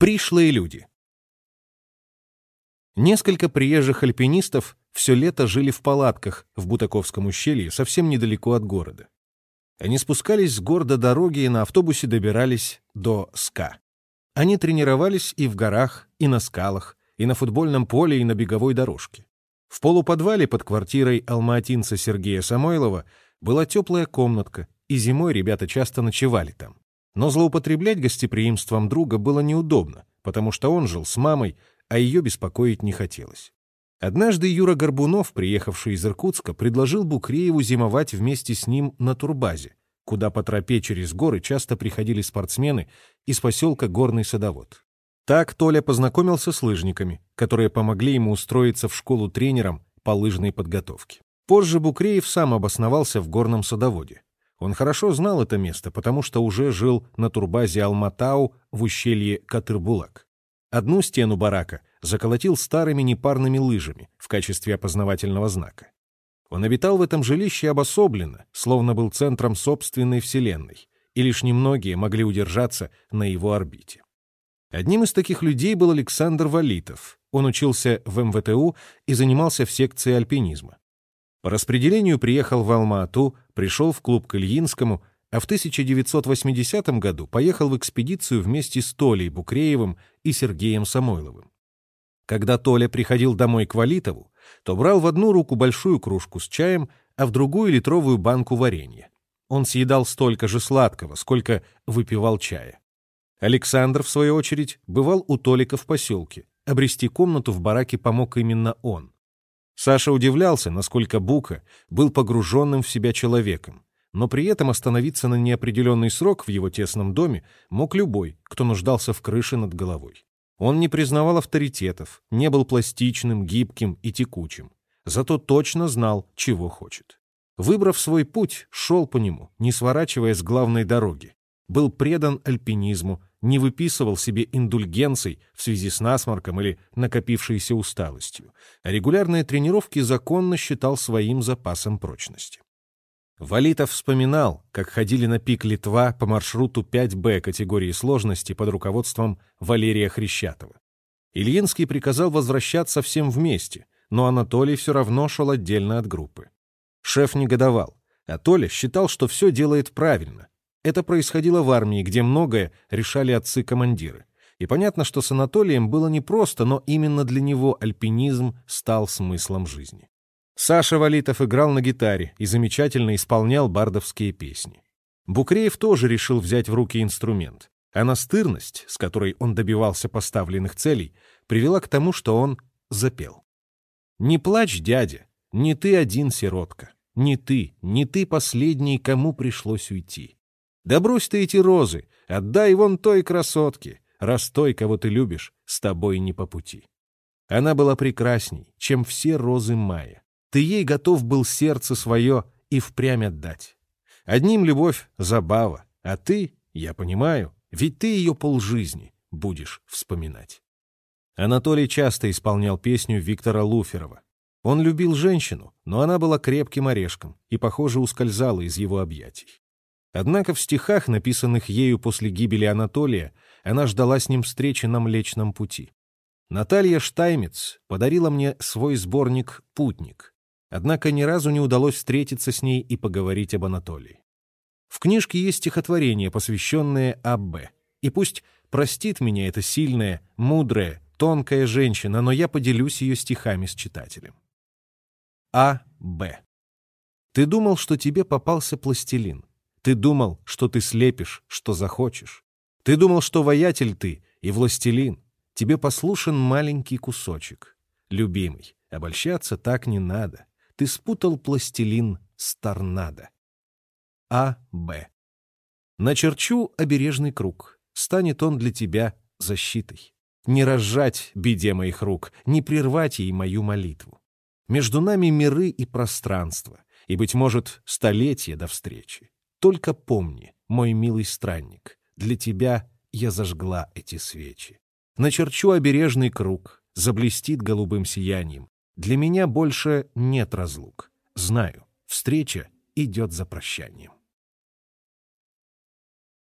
Пришлые люди. Несколько приезжих альпинистов все лето жили в палатках в Бутаковском ущелье, совсем недалеко от города. Они спускались с гор до дороги и на автобусе добирались до СКА. Они тренировались и в горах, и на скалах, и на футбольном поле, и на беговой дорожке. В полуподвале под квартирой алматинца Сергея Самойлова была теплая комнатка, и зимой ребята часто ночевали там. Но злоупотреблять гостеприимством друга было неудобно, потому что он жил с мамой, а ее беспокоить не хотелось. Однажды Юра Горбунов, приехавший из Иркутска, предложил Букрееву зимовать вместе с ним на турбазе, куда по тропе через горы часто приходили спортсмены из поселка Горный Садовод. Так Толя познакомился с лыжниками, которые помогли ему устроиться в школу тренером по лыжной подготовке. Позже Букреев сам обосновался в Горном Садоводе. Он хорошо знал это место, потому что уже жил на турбазе Алматау в ущелье Катырбулак. Одну стену барака заколотил старыми непарными лыжами в качестве опознавательного знака. Он обитал в этом жилище обособленно, словно был центром собственной вселенной, и лишь немногие могли удержаться на его орбите. Одним из таких людей был Александр Валитов. Он учился в МВТУ и занимался в секции альпинизма. По распределению приехал в Алма-Ату, пришел в клуб к Ильинскому, а в 1980 году поехал в экспедицию вместе с Толей Букреевым и Сергеем Самойловым. Когда Толя приходил домой к Валитову, то брал в одну руку большую кружку с чаем, а в другую литровую банку варенья. Он съедал столько же сладкого, сколько выпивал чая. Александр, в свою очередь, бывал у Толика в поселке. Обрести комнату в бараке помог именно он. Саша удивлялся, насколько Бука был погруженным в себя человеком, но при этом остановиться на неопределенный срок в его тесном доме мог любой, кто нуждался в крыше над головой. Он не признавал авторитетов, не был пластичным, гибким и текучим. Зато точно знал, чего хочет. Выбрав свой путь, шел по нему, не сворачивая с главной дороги. Был предан альпинизму, не выписывал себе индульгенций в связи с насморком или накопившейся усталостью, а регулярные тренировки законно считал своим запасом прочности. Валитов вспоминал, как ходили на пик Литва по маршруту 5Б категории сложности под руководством Валерия Хрещатова. Ильинский приказал возвращаться всем вместе, но Анатолий все равно шел отдельно от группы. Шеф негодовал, а Толя считал, что все делает правильно. Это происходило в армии, где многое решали отцы-командиры. И понятно, что с Анатолием было непросто, но именно для него альпинизм стал смыслом жизни. Саша Валитов играл на гитаре и замечательно исполнял бардовские песни. Букреев тоже решил взять в руки инструмент, а настырность, с которой он добивался поставленных целей, привела к тому, что он запел. «Не плачь, дядя, не ты один сиротка, не ты, не ты последний, кому пришлось уйти. Да брось ты эти розы, отдай вон той красотке, раз той, кого ты любишь, с тобой не по пути». Она была прекрасней, чем все розы мая. Ты ей готов был сердце свое и впрямь отдать. Одним любовь — забава, а ты, я понимаю, ведь ты ее полжизни будешь вспоминать. Анатолий часто исполнял песню Виктора Луферова. Он любил женщину, но она была крепким орешком и, похоже, ускользала из его объятий. Однако в стихах, написанных ею после гибели Анатолия, она ждала с ним встречи на Млечном пути. Наталья Штаймец подарила мне свой сборник «Путник», Однако ни разу не удалось встретиться с ней и поговорить об Анатолии. В книжке есть стихотворение, посвященное А.Б. И пусть простит меня эта сильная, мудрая, тонкая женщина, но я поделюсь ее стихами с читателем. А.Б. Ты думал, что тебе попался пластилин. Ты думал, что ты слепишь, что захочешь. Ты думал, что воятель ты и властелин. Тебе послушен маленький кусочек. Любимый, обольщаться так не надо. Ты спутал пластилин с торнадо. А. Б. Начерчу обережный круг. Станет он для тебя защитой. Не разжать беде моих рук, не прервать ей мою молитву. Между нами миры и пространство, и, быть может, столетия до встречи. Только помни, мой милый странник, для тебя я зажгла эти свечи. Начерчу обережный круг, заблестит голубым сиянием, для меня больше нет разлук. Знаю, встреча идет за прощанием.